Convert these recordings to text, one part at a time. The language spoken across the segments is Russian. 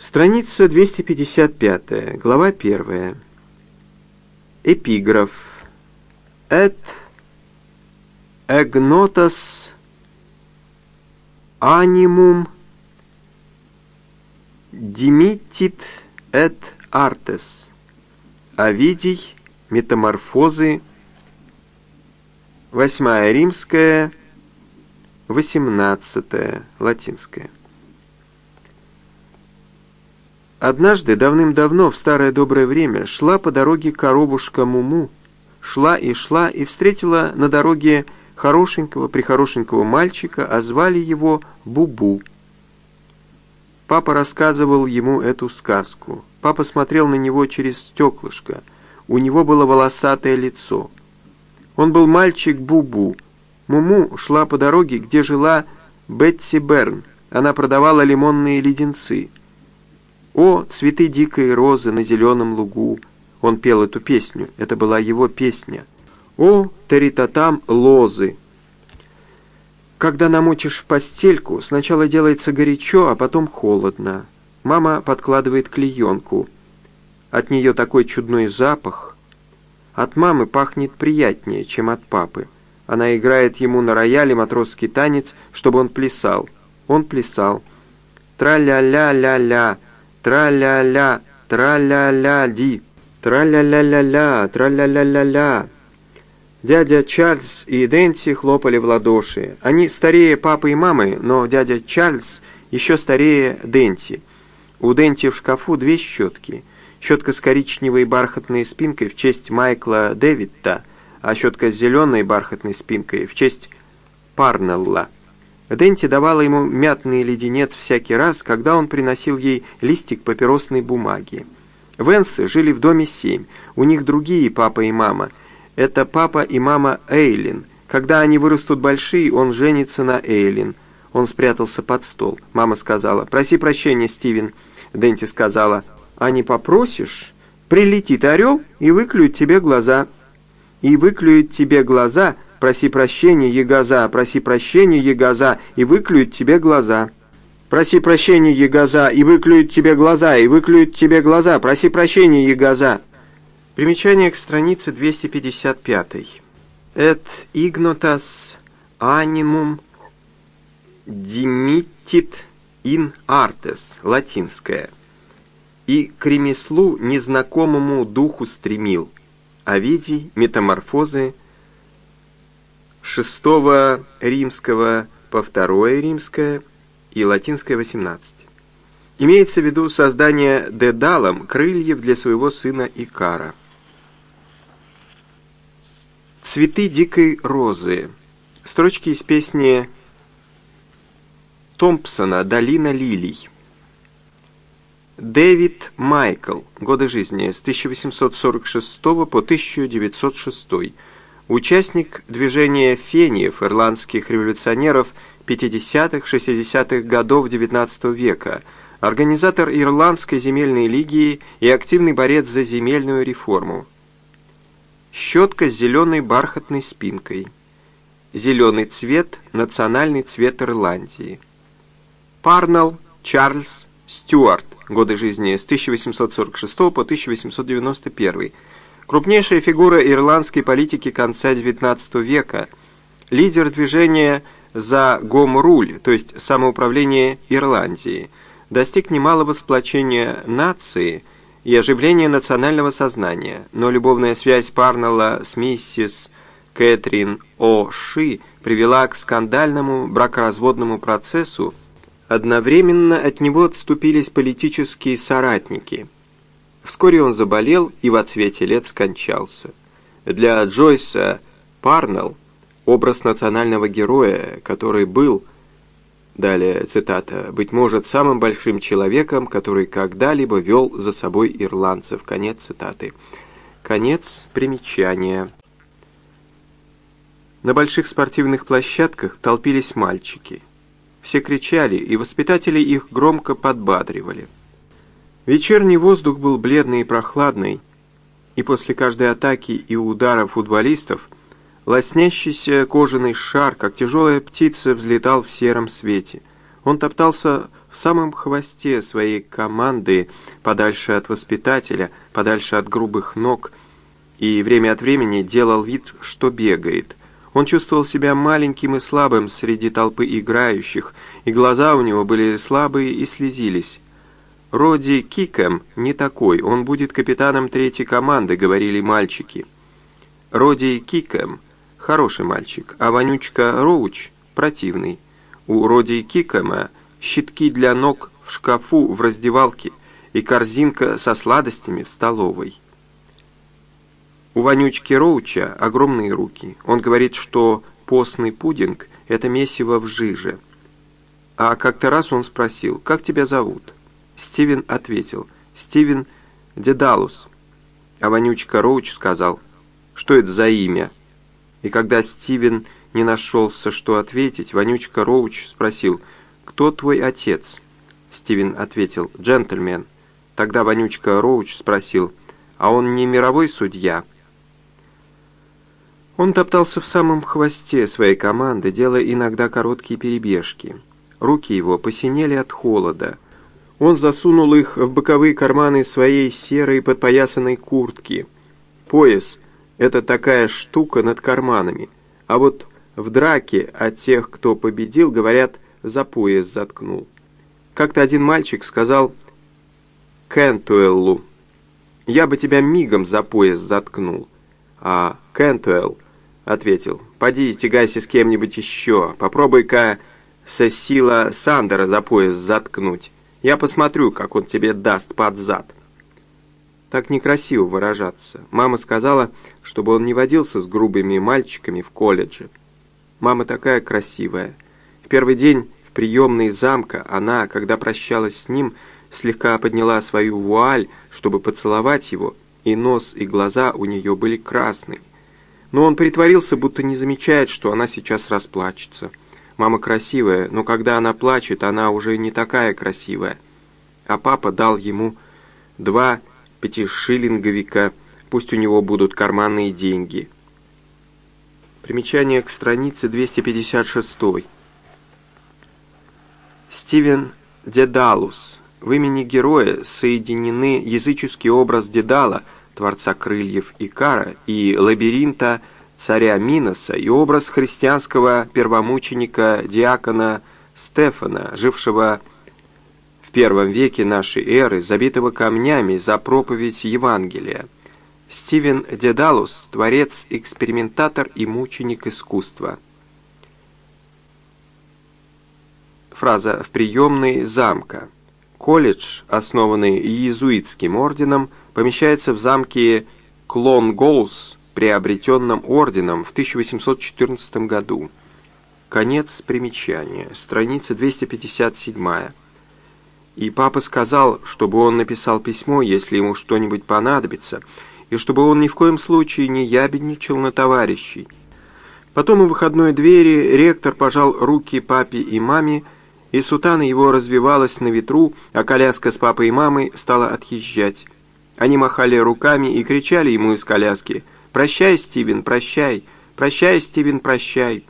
Страница 255, глава 1. Эпиграф. Et egnotas animum dimittit et artes. Овидий, метаморфозы, восьмая римская, восемнадцатая латинская. Однажды, давным-давно, в старое доброе время, шла по дороге коробушка Муму, шла и шла, и встретила на дороге хорошенького-прихорошенького мальчика, а звали его Бубу. Папа рассказывал ему эту сказку. Папа смотрел на него через стеклышко. У него было волосатое лицо. Он был мальчик Бубу. Муму шла по дороге, где жила Бетси Берн. Она продавала лимонные леденцы. «О, цветы дикой розы на зеленом лугу!» Он пел эту песню, это была его песня. «О, таритатам лозы!» Когда намочишь в постельку, сначала делается горячо, а потом холодно. Мама подкладывает клеенку. От нее такой чудной запах. От мамы пахнет приятнее, чем от папы. Она играет ему на рояле матросский танец, чтобы он плясал. Он плясал. Тра-ля-ля-ля-ля, тра-ля-ля, тра-ля-ля-ди, тра-ля-ля-ля-ля, тра-ля-ля-ля-ля. Дядя Чарльз и Дэнси хлопали в ладоши. Они старее папы и мамы, но дядя Чарльз еще старее Дэнси. У Дэнси в шкафу две щетки. Щетка с коричневой бархатной спинкой в честь Майкла Дэвидта, а щетка с зеленой бархатной спинкой в честь Парнелла. Дэнти давала ему мятный леденец всякий раз, когда он приносил ей листик папиросной бумаги. Венсы жили в доме семь, у них другие папа и мама. Это папа и мама Эйлин. Когда они вырастут большие, он женится на Эйлин. Он спрятался под стол. Мама сказала, «Проси прощения, Стивен». Дэнти сказала, «А не попросишь? Прилетит орел и выклюет тебе глаза». «И выклюет тебе глаза», проси прощения, Егоза, проси прощения, Егоза, и выклюют тебе глаза. Проси прощения, Егоза, и выклюют тебе глаза, и выклюют тебе глаза, проси прощения, Егоза. Примечание к странице 255. Et ignotas animum dimittit in artes, латинское. И к ремеслу незнакомому духу стремил. Овидий, метаморфозы, шестого римского по второе римское и латинское 18. Имеется в виду создание Дедалом крыльев для своего сына Икара. Цветы дикой розы. Строчки из песни Томпсона «Долина лилий». Дэвид Майкл. Годы жизни с 1846 по 1906 участник движения фениев, ирландских революционеров 50-60-х годов XIX века, организатор Ирландской земельной лиги и активный борец за земельную реформу. Щетка с зеленой бархатной спинкой. Зеленый цвет – национальный цвет Ирландии. Парнелл Чарльз Стюарт. Годы жизни с 1846 по 1891 крупнейшая фигура ирландской политики конца XIX века, лидер движения за Гом-Руль, то есть самоуправление Ирландии, достиг немалого сплочения нации и оживления национального сознания, но любовная связь Парнелла с миссис Кэтрин О'Ши привела к скандальному бракоразводному процессу, одновременно от него отступились политические соратники – Вскоре он заболел и в отсвете лет скончался. Для Джойса Парнелл образ национального героя, который был, далее цитата, «быть может, самым большим человеком, который когда-либо вел за собой ирландцев». Конец цитаты. Конец примечания. На больших спортивных площадках толпились мальчики. Все кричали, и воспитатели их громко подбадривали. Вечерний воздух был бледный и прохладный, и после каждой атаки и удара футболистов лоснящийся кожаный шар, как тяжелая птица, взлетал в сером свете. Он топтался в самом хвосте своей команды, подальше от воспитателя, подальше от грубых ног, и время от времени делал вид, что бегает. Он чувствовал себя маленьким и слабым среди толпы играющих, и глаза у него были слабые и слезились. «Роди Кикэм не такой, он будет капитаном третьей команды», — говорили мальчики. Роди Кикэм — хороший мальчик, а вонючка Роуч — противный. У Роди Кикэма щитки для ног в шкафу в раздевалке и корзинка со сладостями в столовой. У вонючки Роуча огромные руки. Он говорит, что постный пудинг — это месиво в жиже. А как-то раз он спросил, «Как тебя зовут?» Стивен ответил, «Стивен Дедалус». А вонючка Роуч сказал, «Что это за имя?» И когда Стивен не нашелся, что ответить, вонючка Роуч спросил, «Кто твой отец?» Стивен ответил, «Джентльмен». Тогда вонючка Роуч спросил, «А он не мировой судья?» Он топтался в самом хвосте своей команды, делая иногда короткие перебежки. Руки его посинели от холода. Он засунул их в боковые карманы своей серой подпоясанной куртки. Пояс — это такая штука над карманами. А вот в драке от тех, кто победил, говорят, за пояс заткнул. Как-то один мальчик сказал Кентуэллу, «Я бы тебя мигом за пояс заткнул». А Кентуэлл ответил, «Поди, тягайся с кем-нибудь еще, попробуй-ка Сесила Сандера за пояс заткнуть. Я посмотрю, как он тебе даст под зад». Так некрасиво выражаться. Мама сказала, чтобы он не водился с грубыми мальчиками в колледже. Мама такая красивая. В первый день в приемной замка она, когда прощалась с ним, слегка подняла свою вуаль, чтобы поцеловать его, и нос и глаза у нее были красные. Но он притворился, будто не замечает, что она сейчас расплачется. Мама красивая, но когда она плачет, она уже не такая красивая. А папа дал ему два пятишиллинговика, пусть у него будут карманные деньги. Примечание к странице 256. Стивен Дедалус. В имени героя соединены языческий образ Дедала, творца крыльев Икара, и лабиринта царя Миноса, и образ христианского первомученика диакона Стефана, жившего в первом веке нашей эры, забитого камнями за проповедь Евангелия. Стивен Дедалус – творец-экспериментатор и мученик искусства. Фраза «в приемной замка». Колледж, основанный иезуитским орденом, помещается в замке Клон-Гоус, приобретенном орденом в 1814 году. Конец примечания, страница 257. И папа сказал, чтобы он написал письмо, если ему что-нибудь понадобится – и чтобы он ни в коем случае не ябедничал на товарищей. Потом у выходной двери ректор пожал руки папе и маме, и сутана его развивалась на ветру, а коляска с папой и мамой стала отъезжать. Они махали руками и кричали ему из коляски «Прощай, Стивен, прощай! Прощай, Стивен, прощай!»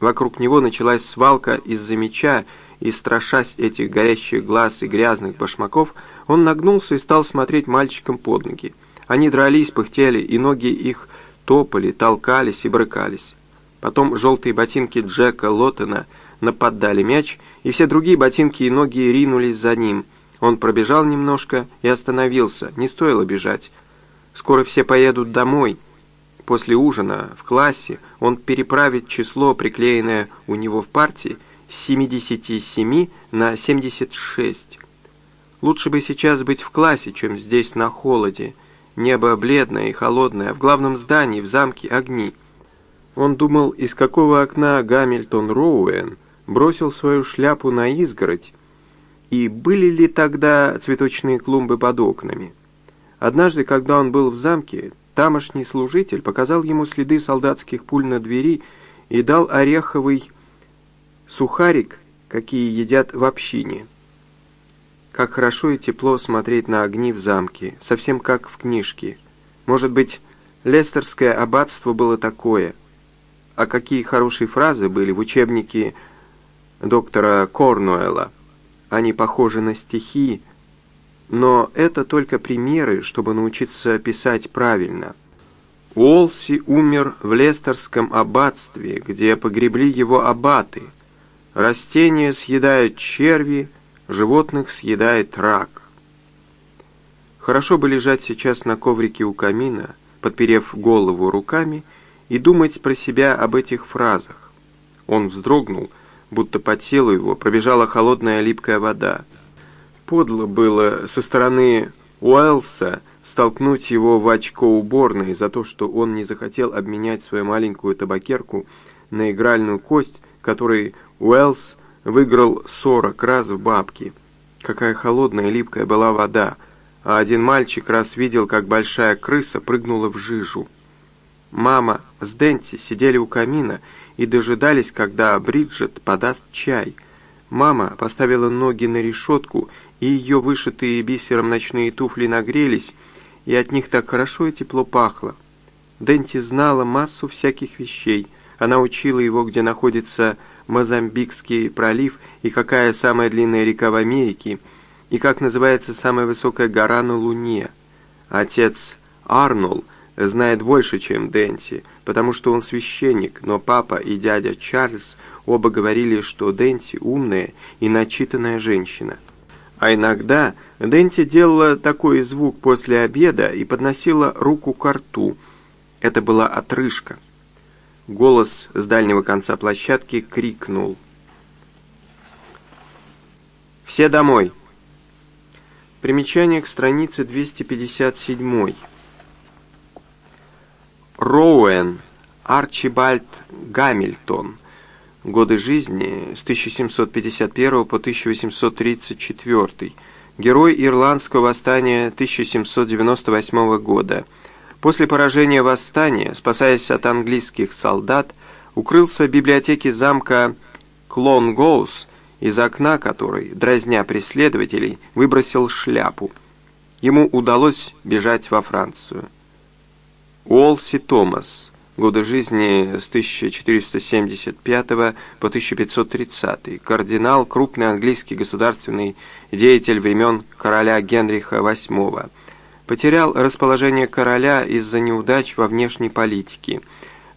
Вокруг него началась свалка из-за меча, и, страшась этих горящих глаз и грязных башмаков, он нагнулся и стал смотреть мальчикам под ноги. Они дрались, пыхтели, и ноги их топали, толкались и брыкались. Потом желтые ботинки Джека Лоттена нападали мяч, и все другие ботинки и ноги ринулись за ним. Он пробежал немножко и остановился, не стоило бежать. Скоро все поедут домой. После ужина в классе он переправит число, приклеенное у него в партии, с 77 на 76. Лучше бы сейчас быть в классе, чем здесь на холоде, Небо бледное и холодное, в главном здании, в замке огни. Он думал, из какого окна Гамильтон Роуэн бросил свою шляпу на изгородь, и были ли тогда цветочные клумбы под окнами. Однажды, когда он был в замке, тамошний служитель показал ему следы солдатских пуль на двери и дал ореховый сухарик, какие едят в общине. Как хорошо и тепло смотреть на огни в замке, совсем как в книжке. Может быть, Лестерское аббатство было такое. А какие хорошие фразы были в учебнике доктора Корнуэлла. они похожи на стихи, но это только примеры, чтобы научиться писать правильно. Уолси умер в Лестерском аббатстве, где погребли его аббаты. Растения съедают черви, животных съедает рак. Хорошо бы лежать сейчас на коврике у камина, подперев голову руками, и думать про себя об этих фразах. Он вздрогнул, будто по телу его пробежала холодная липкая вода. Подло было со стороны Уэлса столкнуть его в очко уборной за то, что он не захотел обменять свою маленькую табакерку на игральную кость, которой Уэллс выиграл сорок раз в бабки. Какая холодная и липкая была вода, а один мальчик раз видел, как большая крыса прыгнула в жижу. Мама с Денти сидели у камина и дожидались, когда Бриджит подаст чай. Мама поставила ноги на решетку, и ее вышитые бисером ночные туфли нагрелись, и от них так хорошо и тепло пахло. Денти знала массу всяких вещей. Она учила его, где находится Мозамбикский пролив и какая самая длинная река в Америке, и как называется самая высокая гора на Луне. Отец Арнольд знает больше, чем Денти, потому что он священник, но папа и дядя Чарльз оба говорили, что Денти умная и начитанная женщина. А иногда Денти делала такой звук после обеда и подносила руку к рту. Это была отрыжка. Голос с дальнего конца площадки крикнул. «Все домой!» Примечание к странице 257. Роуэн Арчибальд Гамильтон. Годы жизни с 1751 по 1834. Герой Ирландского восстания 1798 года. После поражения восстания, спасаясь от английских солдат, укрылся в библиотеке замка Клонгоус, из окна которой, дразня преследователей, выбросил шляпу. Ему удалось бежать во Францию. Уолси Томас. Годы жизни с 1475 по 1530. Кардинал, крупный английский государственный деятель времен короля Генриха VIII. Потерял расположение короля из-за неудач во внешней политике.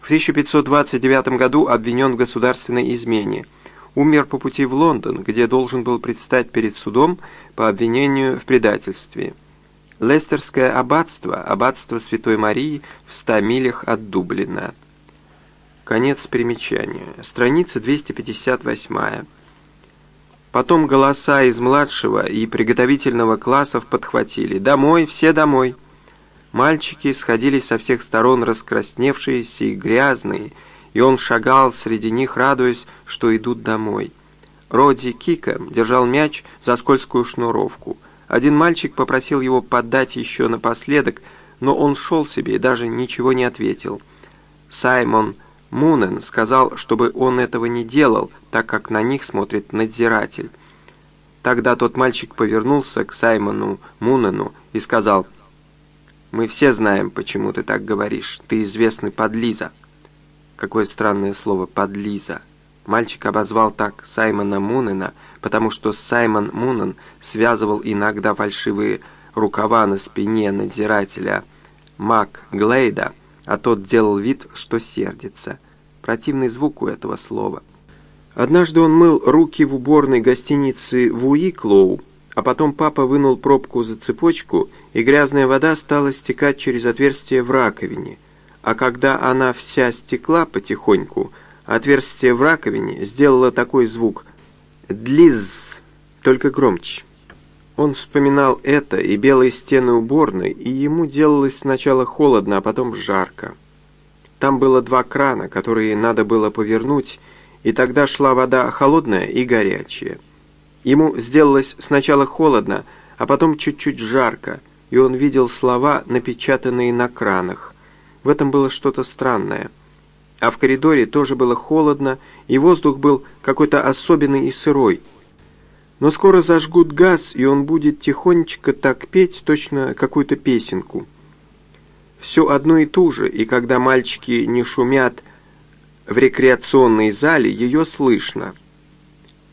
В 1529 году обвинен в государственной измене. Умер по пути в Лондон, где должен был предстать перед судом по обвинению в предательстве. Лестерское аббатство, аббатство Святой Марии в ста милях от Дублина. Конец примечания. Страница 258. Потом голоса из младшего и приготовительного классов подхватили «Домой, все домой!». Мальчики сходились со всех сторон раскрасневшиеся и грязные, и он шагал среди них, радуясь, что идут домой. Роди Кика держал мяч за скользкую шнуровку – один мальчик попросил его подать еще напоследок, но он шел себе и даже ничего не ответил. Саймон Мунен сказал, чтобы он этого не делал, так как на них смотрит надзиратель. Тогда тот мальчик повернулся к Саймону Мунену и сказал, «Мы все знаем, почему ты так говоришь. Ты известный подлиза». Какое странное слово «подлиза». Мальчик обозвал так Саймона Мунена, потому что Саймон Мунен связывал иногда фальшивые рукава на спине надзирателя Мак Глейда, а тот делал вид, что сердится. Противный звук у этого слова. Однажды он мыл руки в уборной гостиницы в Уиклоу, а потом папа вынул пробку за цепочку, и грязная вода стала стекать через отверстие в раковине. А когда она вся стекла потихоньку, Отверстие в раковине сделало такой звук «длиз», только громче. Он вспоминал это и белые стены уборной, и ему делалось сначала холодно, а потом жарко. Там было два крана, которые надо было повернуть, и тогда шла вода холодная и горячая. Ему сделалось сначала холодно, а потом чуть-чуть жарко, и он видел слова, напечатанные на кранах. В этом было что-то странное – а в коридоре тоже было холодно, и воздух был какой-то особенный и сырой. Но скоро зажгут газ, и он будет тихонечко так петь точно какую-то песенку. Все одно и то же, и когда мальчики не шумят в рекреационной зале, ее слышно.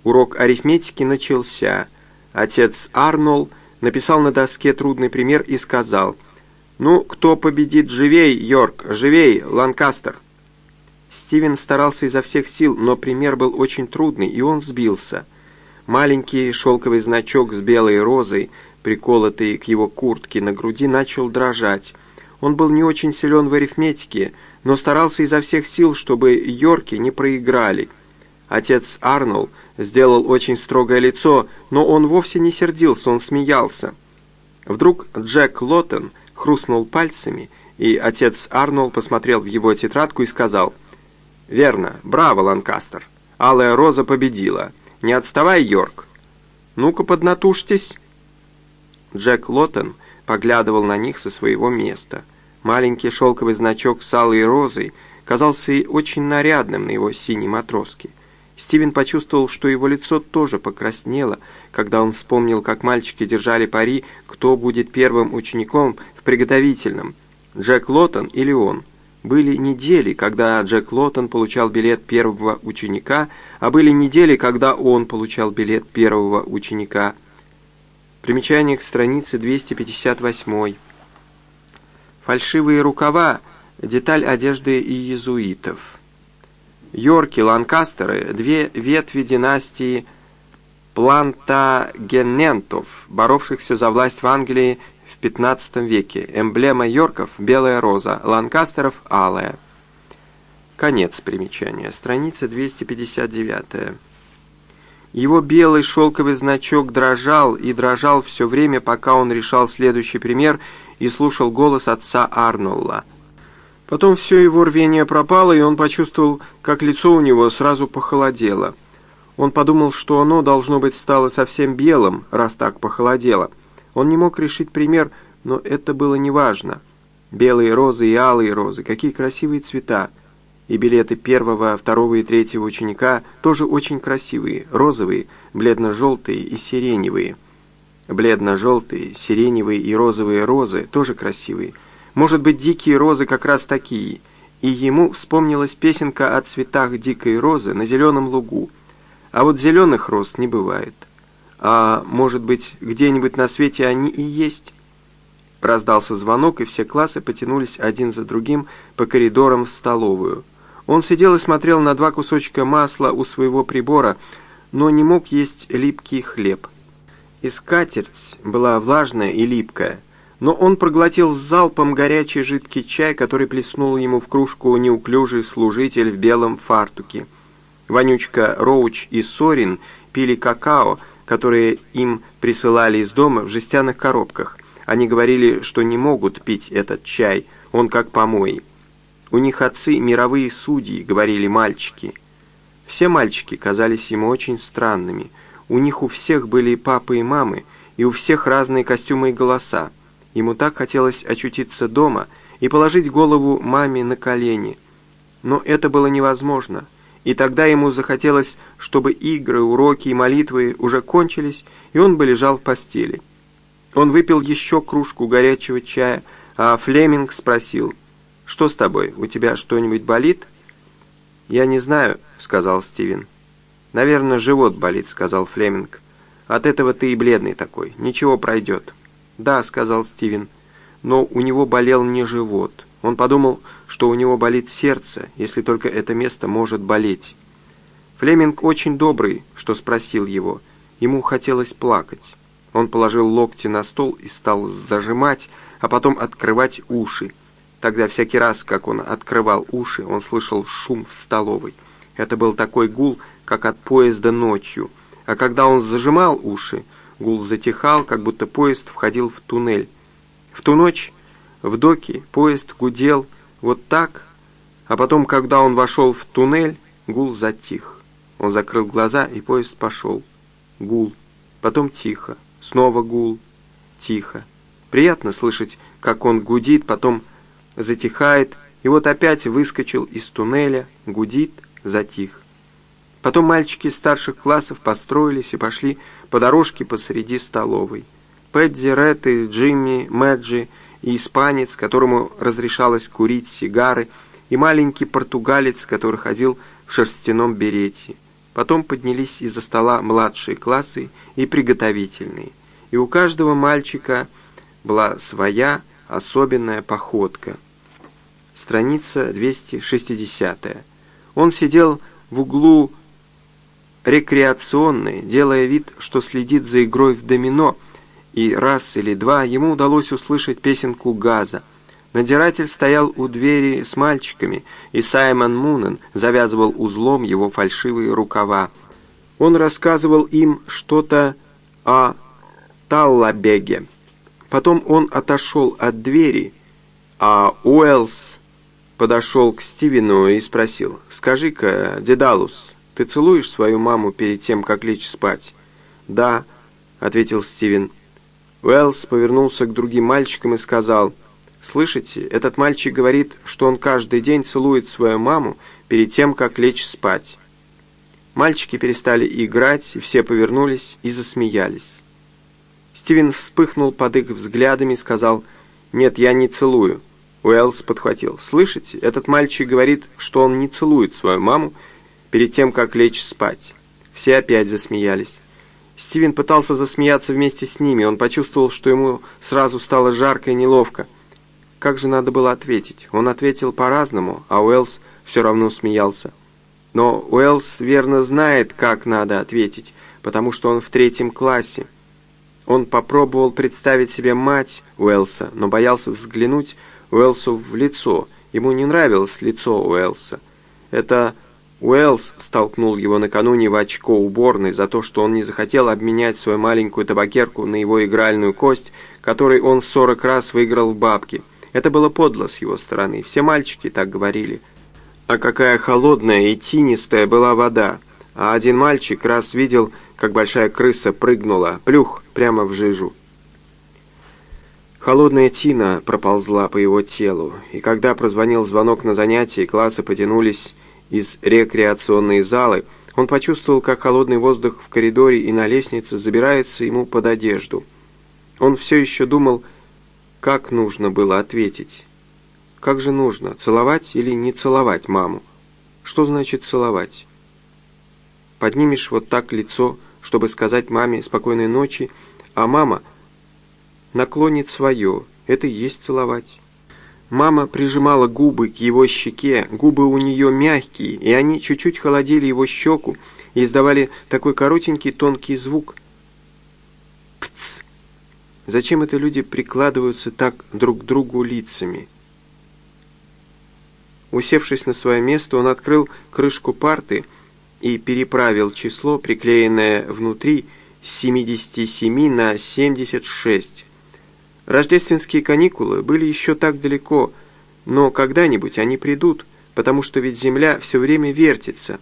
Урок арифметики начался – Отец Арнолл написал на доске трудный пример и сказал «Ну, кто победит, живей, Йорк, живей, Ланкастер!» Стивен старался изо всех сил, но пример был очень трудный, и он сбился. Маленький шелковый значок с белой розой, приколотый к его куртке на груди, начал дрожать. Он был не очень силен в арифметике, но старался изо всех сил, чтобы Йорки не проиграли. Отец Арнольд сделал очень строгое лицо, но он вовсе не сердился, он смеялся. Вдруг Джек Лоттен хрустнул пальцами, и отец Арнольд посмотрел в его тетрадку и сказал, «Верно, браво, Ланкастер. Алая роза победила. Не отставай, Йорк. Ну-ка, поднатужьтесь». Джек Лоттен поглядывал на них со своего места. Маленький шелковый значок с алой розой казался очень нарядным на его синей матроске. Стивен почувствовал, что его лицо тоже покраснело, когда он вспомнил, как мальчики держали пари, кто будет первым учеником в приготовительном, Джек Лоттон или он. Были недели, когда Джек Лоттон получал билет первого ученика, а были недели, когда он получал билет первого ученика. Примечание к странице 258. Фальшивые рукава – деталь одежды иезуитов. Йорки, Ланкастеры – две ветви династии плантагенентов, боровшихся за власть в Англии в XV веке. Эмблема Йорков – белая роза, Ланкастеров – алая. Конец примечания. Страница 259. Его белый шелковый значок дрожал и дрожал все время, пока он решал следующий пример и слушал голос отца Арнолла – Потом все его рвение пропало, и он почувствовал, как лицо у него сразу похолодело. Он подумал, что оно, должно быть, стало совсем белым, раз так похолодело. Он не мог решить пример, но это было неважно. Белые розы и алые розы, какие красивые цвета. И билеты первого, второго и третьего ученика тоже очень красивые, розовые, бледно-желтые и сиреневые. Бледно-желтые, сиреневые и розовые розы тоже красивые – может быть, дикие розы как раз такие. И ему вспомнилась песенка о цветах дикой розы на зеленом лугу. А вот зеленых роз не бывает. А может быть, где-нибудь на свете они и есть? Раздался звонок, и все классы потянулись один за другим по коридорам в столовую. Он сидел и смотрел на два кусочка масла у своего прибора, но не мог есть липкий хлеб. И была влажная и липкая – но он проглотил залпом горячий жидкий чай, который плеснул ему в кружку неуклюжий служитель в белом фартуке. Вонючка Роуч и Сорин пили какао, которое им присылали из дома в жестяных коробках. Они говорили, что не могут пить этот чай, он как помой. У них отцы мировые судьи, говорили мальчики. Все мальчики казались ему очень странными. У них у всех были папы и мамы, и у всех разные костюмы и голоса. Ему так хотелось очутиться дома и положить голову маме на колени. Но это было невозможно, и тогда ему захотелось, чтобы игры, уроки и молитвы уже кончились, и он бы лежал в постели. Он выпил еще кружку горячего чая, а Флеминг спросил, «Что с тобой, у тебя что-нибудь болит?» «Я не знаю», — сказал Стивен. «Наверное, живот болит», — сказал Флеминг. «От этого ты и бледный такой. Ничего пройдет». «Да», — сказал Стивен, — «но у него болел не живот. Он подумал, что у него болит сердце, если только это место может болеть». Флеминг очень добрый, что спросил его. Ему хотелось плакать. Он положил локти на стол и стал зажимать, а потом открывать уши. Тогда всякий раз, как он открывал уши, он слышал шум в столовой. Это был такой гул, как от поезда ночью. А когда он зажимал уши, Гул затихал, как будто поезд входил в туннель. В ту ночь в доке поезд гудел вот так, а потом, когда он вошел в туннель, гул затих. Он закрыл глаза, и поезд пошел. Гул. Потом тихо. Снова гул. Тихо. Приятно слышать, как он гудит, потом затихает, и вот опять выскочил из туннеля, гудит, затих. Потом мальчики старших классов построились и пошли по дорожке посреди столовой. Пэдди, Ретты, Джимми, Мэджи и испанец, которому разрешалось курить сигары, и маленький португалец, который ходил в шерстяном берете. Потом поднялись из-за стола младшие классы и приготовительные. И у каждого мальчика была своя особенная походка. Страница 260. Он сидел в углу рекреационной, делая вид, что следит за игрой в домино, и раз или два ему удалось услышать песенку «Газа». Надзиратель стоял у двери с мальчиками, и Саймон Мунен завязывал узлом его фальшивые рукава. Он рассказывал им что-то о Таллабеге. Потом он отошел от двери, а Уэллс подошел к Стивену и спросил, «Скажи-ка, Дедалус, ты целуешь свою маму перед тем, как лечь спать?» «Да», — ответил Стивен. Уэллс повернулся к другим мальчикам и сказал, «Слышите, этот мальчик говорит, что он каждый день целует свою маму перед тем, как лечь спать». Мальчики перестали играть, и все повернулись и засмеялись. Стивен вспыхнул под их взглядами и сказал, «Нет, я не целую». Уэллс подхватил, «Слышите, этот мальчик говорит, что он не целует свою маму перед тем, как лечь спать». Все опять засмеялись. Стивен пытался засмеяться вместе с ними. Он почувствовал, что ему сразу стало жарко и неловко. Как же надо было ответить? Он ответил по-разному, а Уэллс все равно смеялся. Но Уэллс верно знает, как надо ответить, потому что он в третьем классе. Он попробовал представить себе мать Уэллса, но боялся взглянуть Уэллсу в лицо. Ему не нравилось лицо Уэллса. Это Уэллс столкнул его накануне в очко уборной за то, что он не захотел обменять свою маленькую табакерку на его игральную кость, которой он сорок раз выиграл в бабки – это было подло с его стороны, все мальчики так говорили. А какая холодная и тинистая была вода. А один мальчик раз видел, как большая крыса прыгнула, плюх, прямо в жижу. Холодная тина проползла по его телу, и когда прозвонил звонок на занятии, классы потянулись из рекреационной залы, он почувствовал, как холодный воздух в коридоре и на лестнице забирается ему под одежду. Он все еще думал как нужно было ответить? Как же нужно, целовать или не целовать маму? Что значит целовать? Поднимешь вот так лицо, чтобы сказать маме спокойной ночи, а мама наклонит свое, это и есть целовать. Мама прижимала губы к его щеке, губы у нее мягкие, и они чуть-чуть холодили его щеку и издавали такой коротенький тонкий звук. Пц! Зачем это люди прикладываются так друг к другу лицами? Усевшись на свое место, он открыл крышку парты и переправил число, приклеенное внутри, с 77 на 76. Рождественские каникулы были еще так далеко, но когда-нибудь они придут, потому что ведь Земля все время вертится.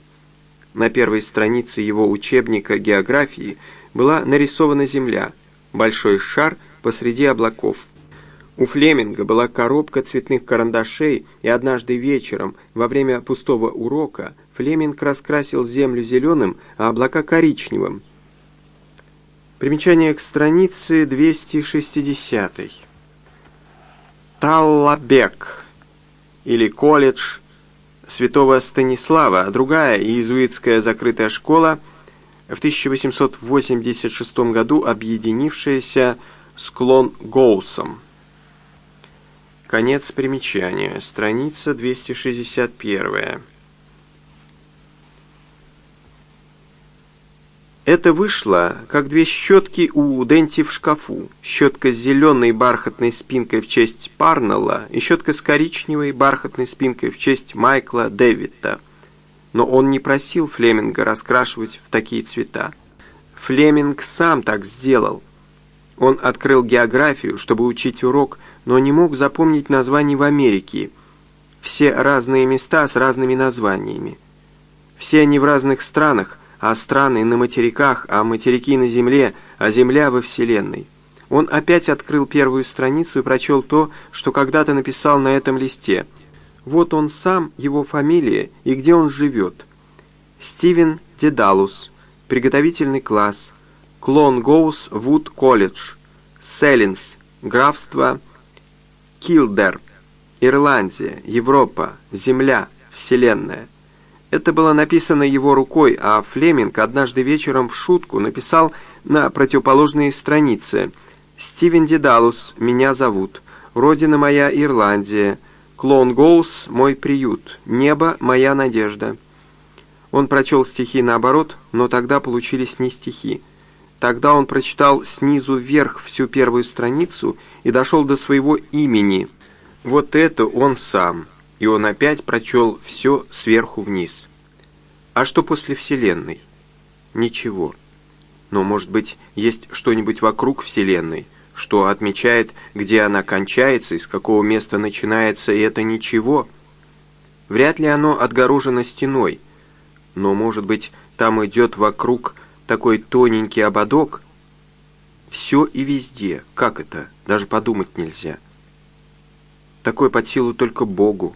На первой странице его учебника географии была нарисована Земля – большой шар посреди облаков. У Флеминга была коробка цветных карандашей, и однажды вечером, во время пустого урока, Флеминг раскрасил землю зеленым, а облака коричневым. Примечание к странице 260. Таллабек, или колледж святого Станислава, другая иезуитская закрытая школа – в 1886 году объединившаяся с Клон Гоусом. Конец примечания. Страница 261. Это вышло, как две щетки у Денти в шкафу. Щетка с зеленой бархатной спинкой в честь Парнелла и щетка с коричневой бархатной спинкой в честь Майкла Дэвида но он не просил Флеминга раскрашивать в такие цвета. Флеминг сам так сделал. Он открыл географию, чтобы учить урок, но не мог запомнить названий в Америке. Все разные места с разными названиями. Все они в разных странах, а страны на материках, а материки на Земле, а Земля во Вселенной. Он опять открыл первую страницу и прочел то, что когда-то написал на этом листе – вот он сам, его фамилия и где он живет. Стивен Дедалус, приготовительный класс, Клон Гоус Вуд колледж, Селлинс, графство Килдер, Ирландия, Европа, Земля, Вселенная. Это было написано его рукой, а Флеминг однажды вечером в шутку написал на противоположной странице «Стивен Дедалус, меня зовут. Родина моя Ирландия. Клоун Гоус – мой приют. Небо – моя надежда». Он прочел стихи наоборот, но тогда получились не стихи. Тогда он прочитал снизу вверх всю первую страницу и дошел до своего имени. Вот это он сам. И он опять прочел все сверху вниз. А что после Вселенной? Ничего. Но, может быть, есть что-нибудь вокруг Вселенной, что отмечает, где она кончается и с какого места начинается, и это ничего. Вряд ли оно отгорожено стеной, но, может быть, там идет вокруг такой тоненький ободок. Все и везде. Как это? Даже подумать нельзя. Такое под силу только Богу.